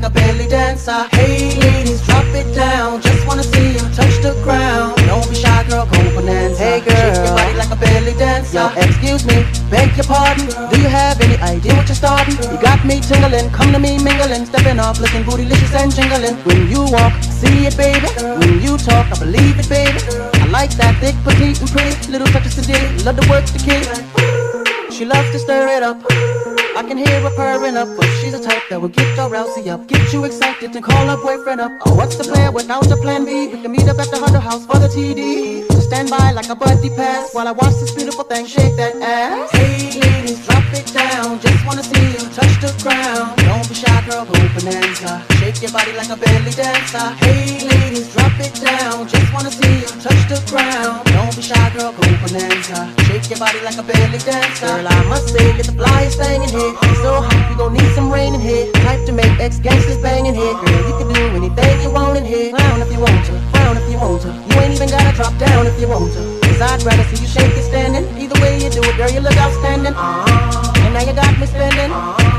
like a belly dancer. Hey ladies, drop it down. Just wanna see you touch the ground. Don't be shy, girl, go bonanza. Hey girl, shake your body like a belly dancer. Yo, excuse me, beg your pardon. Do you have any idea what you're starting? You got me tingling, come to me mingling, stepping off, looking bootylicious and jingling. When you walk, see it, baby. When you talk, I believe it, baby. I like that thick, petite, and pretty. Little touches to dig, love to work the kid. She loves to stir it up. I can hear her purring up, but she's a type that will get your rousey up, get you excited and call her boyfriend up. Oh, what's the plan without the plan B? We can meet up at the Hunter House for the TD. Stand by like a buddy pass while I watch this beautiful thing shake that ass. Hey ladies, drop it down. Just wanna see you touch the ground. Girl, go bonanza. Shake your body like a belly dancer. Hey ladies, drop it down. Just wanna see you touch the ground. Don't be shy, girl, go bonanza. Shake your body like a belly dancer. Girl, I must say, you're the flyest thing in here. It's so hot, we gon' need some rain in here. Type to make ex gangsters bang in here. Girl, you can do anything you want in here. Clown if you want to, frown if you want to. You ain't even gotta drop down if you want to. Cause I'd rather see you shake it standing. Either way you do it, girl, you look outstanding. Uh-huh. And now you got me spending.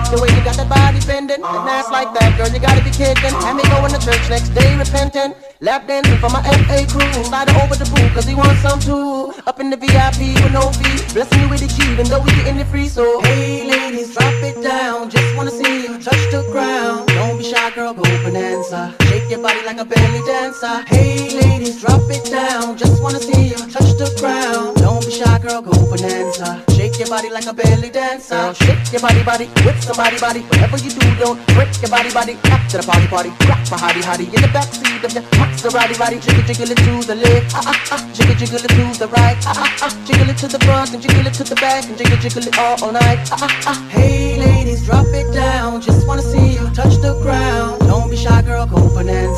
And ass like that, girl, you gotta be kidding. Had me going to church next day repenting. Lap dancing for my FA crew. Slide over the pool, cause he wants some too. Up in the VIP with no fee. Blessing you with the G, even though we getting it free. So, hey ladies, drop it down. Just wanna see you touch the ground. Don't be shy, girl, go bonanza. Your body like a belly dancer. Hey ladies, drop it down. Just wanna see you touch the ground. Don't be shy, girl, go bonanza. Shake your body like a belly dancer. Girl, shake your body, body, with somebody, body. Whatever you do, don't break your body, body. After the party, party. Rock my hottie, hottie. In the backseat of your Maserati, body. Jiggle, jiggle it to the left. Ah, ah, ah. Jiggle, jiggle it to the right. Ah, ah, ah. Jiggle it to the front and jiggle it to the back and jiggle, jiggle it all, all night. Ah, ah, ah. Hey, ladies, drop it down. Just wanna see you touch the